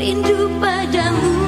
rindu padamu.